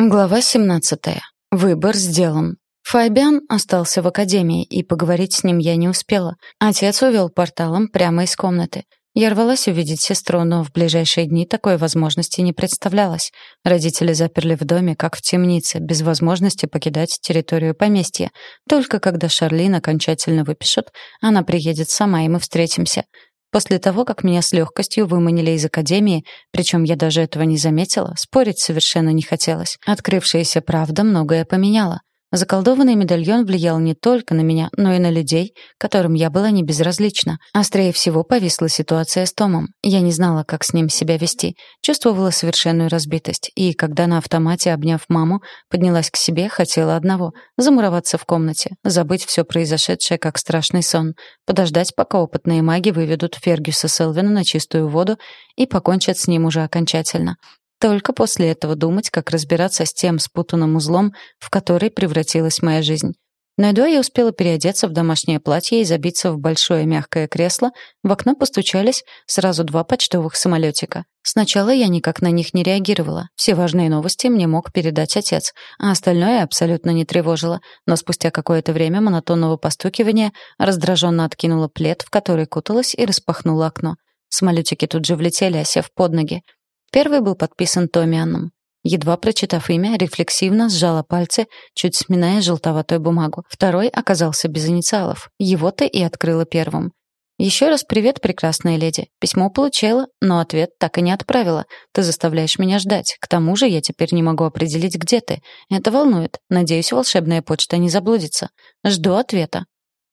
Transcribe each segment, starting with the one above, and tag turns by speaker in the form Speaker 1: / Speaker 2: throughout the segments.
Speaker 1: Глава 17. Выбор сделан. Фабиан остался в академии, и поговорить с ним я не успела. Отец увел порталом прямо из комнаты. Я рвалась увидеть сестру, но в ближайшие дни такой возможности не представлялось. Родители заперли в доме, как в темнице, без возможности покидать территорию поместья. Только когда Шарлин окончательно выпишут, она приедет сама, и мы встретимся. После того, как меня с легкостью выманили из академии, причем я даже этого не заметила, спорить совершенно не хотелось. Открывшаяся правда многое поменяла. Заколдованный медальон влиял не только на меня, но и на людей, которым я была не безразлична. Острее всего повисла ситуация с Томом. Я не знала, как с ним себя вести, чувствовала совершенную разбитость, и, когда на автомате, обняв маму, поднялась к себе, хотела одного — замуроваться в комнате, забыть все произошедшее, как страшный сон, подождать, пока опытные маги выведут Фергюса Селвина на чистую воду и покончат с ним уже окончательно. Только после этого думать, как разбираться с тем спутанным узлом, в который превратилась моя жизнь. На еду я успела переодеться в домашнее платье и забиться в большое мягкое кресло. В окно постучались сразу два почтовых самолетика. Сначала я никак на них не реагировала. Все важные новости мне мог передать отец, а остальное абсолютно не тревожило. Но спустя какое-то время монотонного постукивания раздраженно откинула плед, в который куталась, и распахнула окно. Самолетики тут же влетели, осев под ноги. Первый был подписан Томианом. Едва прочитав имя, рефлексивно сжала пальцы, чуть сминая желтоватую бумагу. Второй оказался без инициалов. Его-то и открыла первым. «Еще раз привет, прекрасная леди. Письмо получила, но ответ так и не отправила. Ты заставляешь меня ждать. К тому же я теперь не могу определить, где ты. Это волнует. Надеюсь, волшебная почта не заблудится. Жду ответа».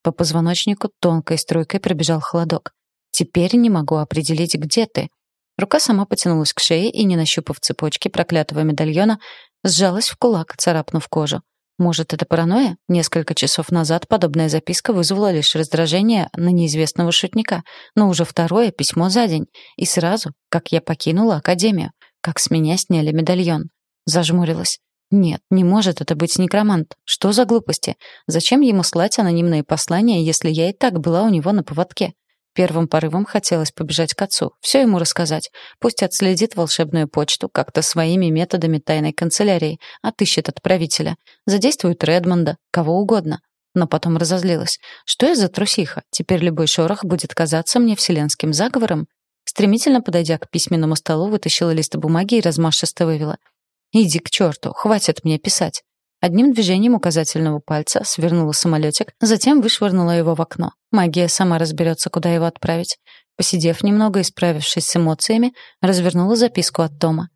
Speaker 1: По позвоночнику тонкой струйкой пробежал холодок. «Теперь не могу определить, где ты. Рука сама потянулась к шее и, не нащупав цепочки проклятого медальона, сжалась в кулак, царапнув кожу. Может, это паранойя? Несколько часов назад подобная записка вызвала лишь раздражение на неизвестного шутника, но уже второе письмо за день, и сразу, как я покинула академию, как с меня сняли медальон. Зажмурилась. Нет, не может это быть некромант. Что за глупости? Зачем ему слать анонимные послания, если я и так была у него на поводке? Первым порывом хотелось побежать к отцу, все ему рассказать. Пусть отследит волшебную почту как-то своими методами тайной канцелярии, отыщет отправителя, задействует Редмонда, кого угодно. Но потом разозлилась. Что я за трусиха? Теперь любой шорох будет казаться мне вселенским заговором? Стремительно подойдя к письменному столу, вытащила лист бумаги и размашисто вывела. «Иди к черту, хватит мне писать». Одним движением указательного пальца свернула самолетик, затем вышвырнула его в окно. Магия сама разберется, куда его отправить. Посидев немного и справившись с эмоциями, развернула записку от Тома.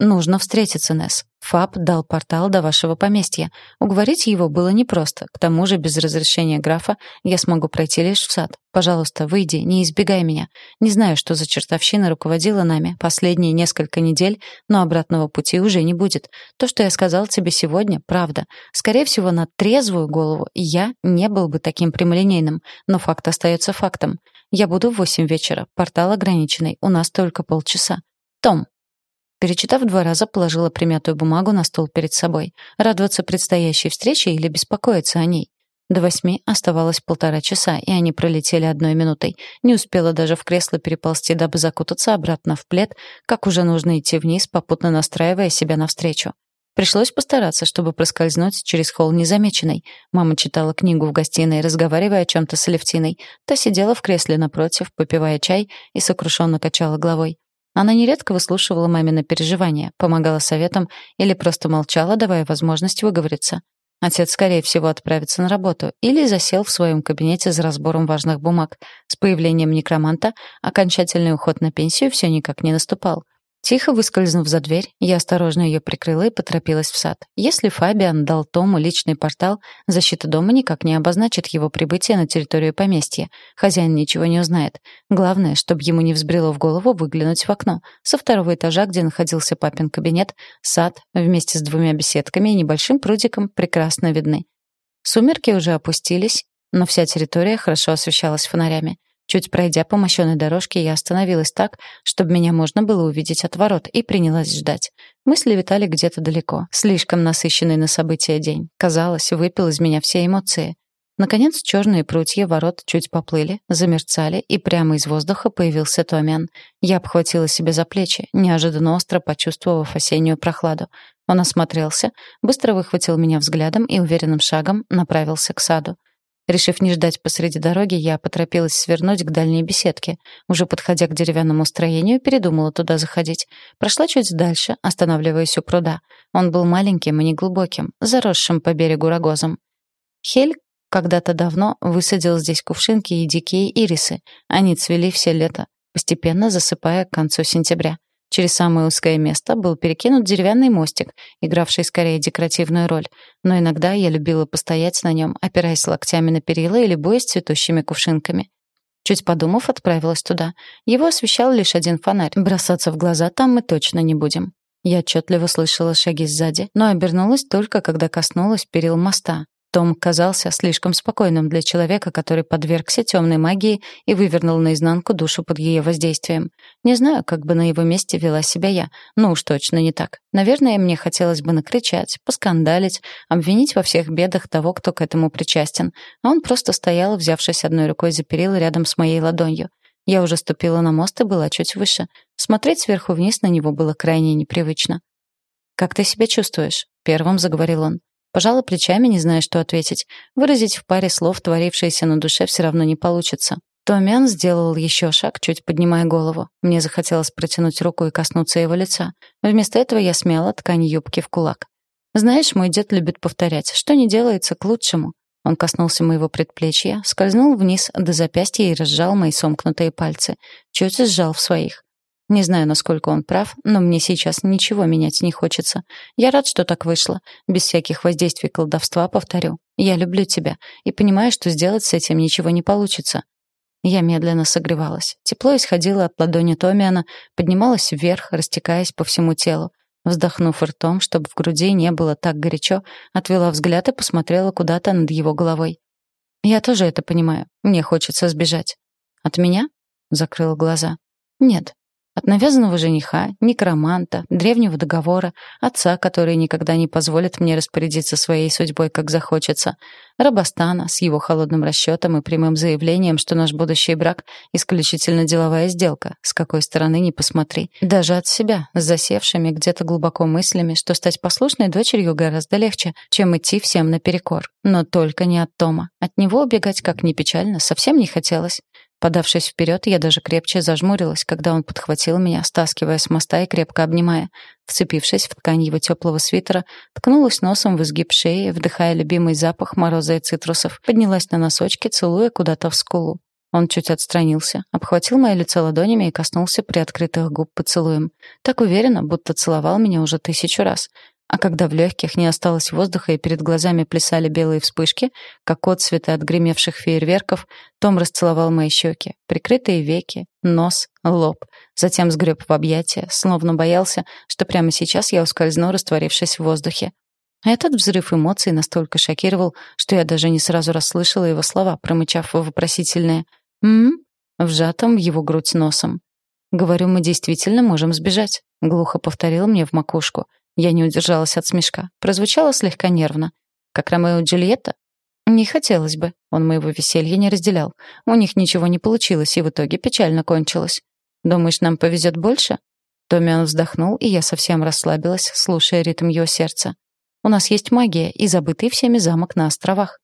Speaker 1: «Нужно встретиться, Несс. Фаб дал портал до вашего поместья. Уговорить его было непросто. К тому же без разрешения графа я смогу пройти лишь в сад. Пожалуйста, выйди, не избегай меня. Не знаю, что за чертовщина руководила нами последние несколько недель, но обратного пути уже не будет. То, что я сказал тебе сегодня, правда. Скорее всего, на трезвую голову я не был бы таким прямолинейным, но факт остается фактом. Я буду в восемь вечера. Портал ограниченный. У нас только полчаса. Том, Перечитав два раза, положила примятую бумагу на стол перед собой. Радоваться предстоящей встрече или беспокоиться о ней? До восьми оставалось полтора часа, и они пролетели одной минутой. Не успела даже в кресло переползти, дабы закутаться обратно в плед, как уже нужно идти вниз, попутно настраивая себя навстречу. Пришлось постараться, чтобы проскользнуть через холл незамеченной. Мама читала книгу в гостиной, разговаривая о чем-то с Алевтиной. Та сидела в кресле напротив, попивая чай и сокрушенно качала головой. Она нередко выслушивала мамины переживания, помогала советам или просто молчала, давая возможность выговориться. Отец, скорее всего, отправится на работу или засел в своем кабинете за разбором важных бумаг. С появлением некроманта окончательный уход на пенсию все никак не наступал. Тихо выскользнув за дверь, я осторожно ее прикрыла и поторопилась в сад. Если Фабиан дал Тому личный портал, защита дома никак не обозначит его прибытие на территорию поместья. Хозяин ничего не узнает. Главное, чтобы ему не взбрело в голову выглянуть в окно. Со второго этажа, где находился папин кабинет, сад вместе с двумя беседками и небольшим прудиком прекрасно видны. Сумерки уже опустились, но вся территория хорошо освещалась фонарями. Чуть пройдя по мощенной дорожке, я остановилась так, чтобы меня можно было увидеть от ворот, и принялась ждать. Мысли витали где-то далеко. Слишком насыщенный на события день. Казалось, выпил из меня все эмоции. Наконец, черные прутья ворот чуть поплыли, замерцали, и прямо из воздуха появился Томиан. Я обхватила себя за плечи, неожиданно остро почувствовав осеннюю прохладу. Он осмотрелся, быстро выхватил меня взглядом и уверенным шагом направился к саду. Решив не ждать посреди дороги, я поторопилась свернуть к дальней беседке. Уже подходя к деревянному строению, передумала туда заходить. Прошла чуть дальше, останавливаясь у пруда. Он был маленьким и неглубоким, заросшим по берегу рогозом. Хель когда-то давно высадил здесь кувшинки и дикие ирисы. Они цвели все лето, постепенно засыпая к концу сентября. Через самое узкое место был перекинут деревянный мостик, игравший скорее декоративную роль, но иногда я любила постоять на нем, опираясь локтями на перила или боясь цветущими кувшинками. Чуть подумав, отправилась туда. Его освещал лишь один фонарь. Бросаться в глаза там мы точно не будем. Я отчетливо слышала шаги сзади, но обернулась только, когда коснулась перил моста. Том казался слишком спокойным для человека, который подвергся темной магии и вывернул наизнанку душу под ее воздействием. Не знаю, как бы на его месте вела себя я, но уж точно не так. Наверное, мне хотелось бы накричать, поскандалить, обвинить во всех бедах того, кто к этому причастен. А он просто стоял, взявшись одной рукой за перила рядом с моей ладонью. Я уже ступила на мост и была чуть выше. Смотреть сверху вниз на него было крайне непривычно. «Как ты себя чувствуешь?» — первым заговорил он. Пожала плечами, не зная, что ответить. Выразить в паре слов творившееся на душе все равно не получится. Томян сделал еще шаг, чуть поднимая голову. Мне захотелось протянуть руку и коснуться его лица. Вместо этого я смяла ткань юбки в кулак. «Знаешь, мой дед любит повторять, что не делается к лучшему». Он коснулся моего предплечья, скользнул вниз до запястья и разжал мои сомкнутые пальцы. Чуть сжал в своих. Не знаю, насколько он прав, но мне сейчас ничего менять не хочется. Я рад, что так вышло. Без всяких воздействий колдовства, повторю. Я люблю тебя и понимаю, что сделать с этим ничего не получится. Я медленно согревалась. Тепло исходило от ладони Томиана, поднималось вверх, растекаясь по всему телу. Вздохнув ртом, чтобы в груди не было так горячо, отвела взгляд и посмотрела куда-то над его головой. «Я тоже это понимаю. Мне хочется сбежать». «От меня?» — закрыла глаза. «Нет, от навязанного жениха, некроманта, древнего договора, отца, который никогда не позволит мне распорядиться своей судьбой, как захочется, Рабастана с его холодным расчетом и прямым заявлением, что наш будущий брак — исключительно деловая сделка, с какой стороны ни посмотри. Даже от себя, с засевшими где-то глубоко мыслями, что стать послушной дочерью гораздо легче, чем идти всем наперекор. Но только не от Тома. От него убегать, как ни печально, совсем не хотелось. Подавшись вперед, я даже крепче зажмурилась, когда он подхватил меня, стаскивая с моста и крепко обнимая. Вцепившись в ткань его теплого свитера, ткнулась носом в изгиб шеи, вдыхая любимый запах мороза и цитрусов, поднялась на носочки, целуя куда-то в скулу. Он чуть отстранился, обхватил мое лицо ладонями и коснулся приоткрытых губ поцелуем. Так уверенно, будто целовал меня уже тысячу раз. А когда в легких не осталось воздуха и перед глазами плясали белые вспышки, как отцветы от гремевших фейерверков, Том расцеловал мои щеки, прикрытые веки, нос, лоб. Затем сгреб в объятия, словно боялся, что прямо сейчас я ускользну, растворившись в воздухе. Этот взрыв эмоций настолько шокировал, что я даже не сразу расслышала его слова, промычав вопросительное «М?», вжатым в его грудь носом. «Говорю, мы действительно можем сбежать», — глухо повторил мне в макушку — я не удержалась от смешка. Прозвучало слегка нервно. Как Ромео и Джульетта? Не хотелось бы. Он моего веселья не разделял. У них ничего не получилось, и в итоге печально кончилось. Думаешь, нам повезет больше? Томиан вздохнул, и я совсем расслабилась, слушая ритм его сердца. У нас есть магия и забытый всеми замок на островах.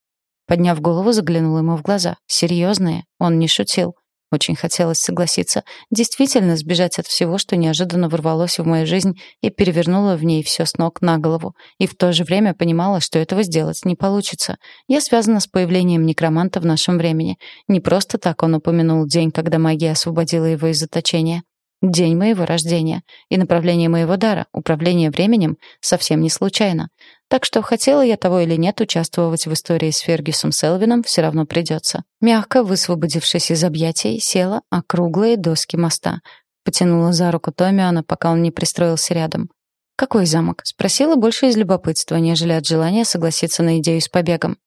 Speaker 1: Подняв голову, заглянул ему в глаза. Серьезные, он не шутил. Очень хотелось согласиться, действительно сбежать от всего, что неожиданно ворвалось в мою жизнь и перевернуло в ней все с ног на голову, и в то же время понимала, что этого сделать не получится. Я связана с появлением некроманта в нашем времени. Не просто так он упомянул день, когда магия освободила его из заточения. День моего рождения и направление моего дара, управление временем, совсем не случайно. Так что, хотела я того или нет, участвовать в истории с Фергюсом Селвином все равно придется. Мягко высвободившись из объятий, села округлые доски моста. Потянула за руку Томиана, пока он не пристроился рядом. «Какой замок?» — спросила больше из любопытства, нежели от желания согласиться на идею с побегом.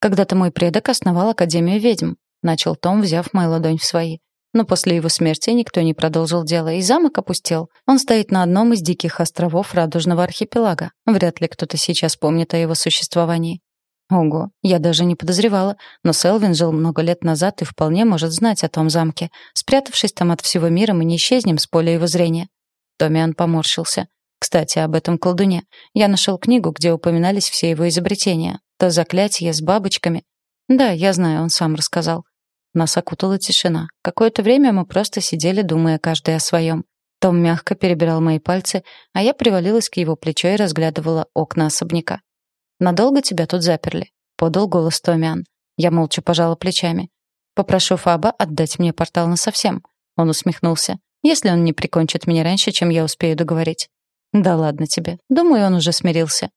Speaker 1: «Когда-то мой предок основал Академию ведьм», — начал Том, взяв мою ладонь в свои. Но после его смерти никто не продолжил дело, и замок опустел. Он стоит на одном из диких островов Радужного архипелага. Вряд ли кто-то сейчас помнит о его существовании. Ого, я даже не подозревала, но Селвин жил много лет назад и вполне может знать о том замке. Спрятавшись там от всего мира, мы не исчезнем с поля его зрения. Томиан поморщился. Кстати, об этом колдуне. Я нашел книгу, где упоминались все его изобретения. То заклятие с бабочками. Да, я знаю, он сам рассказал. Нас окутала тишина. Какое-то время мы просто сидели, думая каждый о своем. Том мягко перебирал мои пальцы, а я привалилась к его плечу и разглядывала окна особняка. «Надолго тебя тут заперли?» — подал голос Томиан. Я молча пожала плечами. «Попрошу Фаба отдать мне портал насовсем». Он усмехнулся. «Если он не прикончит меня раньше, чем я успею договорить». «Да ладно тебе. Думаю, он уже смирился».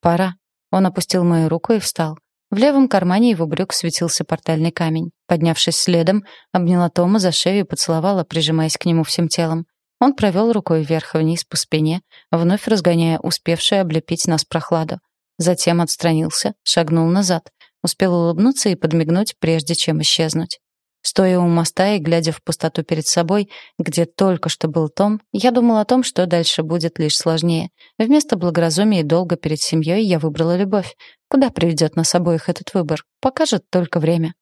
Speaker 1: «Пора». Он опустил мою руку и встал. В левом кармане его брюк светился портальный камень. Поднявшись следом, обняла Тома за шею и поцеловала, прижимаясь к нему всем телом. Он провел рукой вверх и вниз по спине, вновь разгоняя успевшую облепить нас прохладу. Затем отстранился, шагнул назад, успел улыбнуться и подмигнуть, прежде чем исчезнуть. Стоя у моста и глядя в пустоту перед собой, где только что был Том, я думал о том, что дальше будет лишь сложнее. Вместо благоразумия и долга перед семьей я выбрала любовь. Куда приведет нас обоих этот выбор, покажет только время.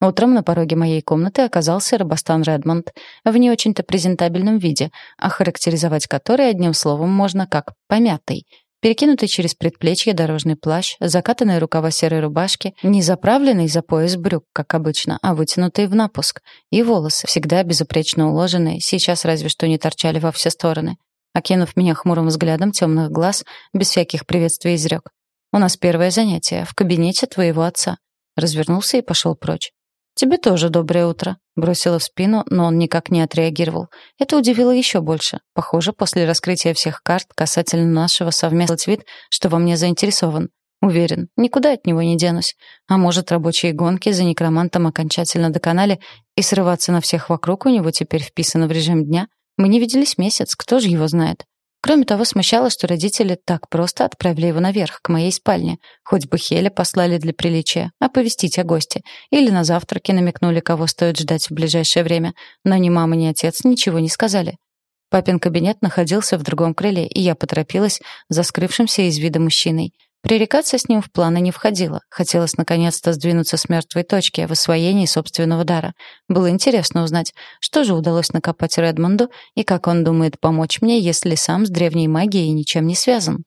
Speaker 1: Утром на пороге моей комнаты оказался Робостан Редмонд в не очень-то презентабельном виде, охарактеризовать который одним словом можно как «помятый», Перекинутый через предплечье дорожный плащ, закатанные рукава серой рубашки, не заправленный за пояс брюк, как обычно, а вытянутый в напуск, и волосы, всегда безупречно уложенные, сейчас разве что не торчали во все стороны. Окинув меня хмурым взглядом темных глаз, без всяких приветствий изрек. «У нас первое занятие, в кабинете твоего отца». Развернулся и пошел прочь. «Тебе тоже доброе утро», — бросила в спину, но он никак не отреагировал. Это удивило еще больше. Похоже, после раскрытия всех карт касательно нашего совместного вид, что во мне заинтересован. Уверен, никуда от него не денусь. А может, рабочие гонки за некромантом окончательно доконали, и срываться на всех вокруг у него теперь вписано в режим дня? Мы не виделись месяц, кто же его знает? Кроме того, смущало, что родители так просто отправили его наверх, к моей спальне. Хоть бы Хеля послали для приличия, оповестить о госте. Или на завтраке намекнули, кого стоит ждать в ближайшее время. Но ни мама, ни отец ничего не сказали. Папин кабинет находился в другом крыле, и я поторопилась за скрывшимся из вида мужчиной. Пререкаться с ним в планы не входило. Хотелось наконец-то сдвинуться с мертвой точки в освоении собственного дара. Было интересно узнать, что же удалось накопать Редмонду и как он думает помочь мне, если сам с древней магией ничем не связан.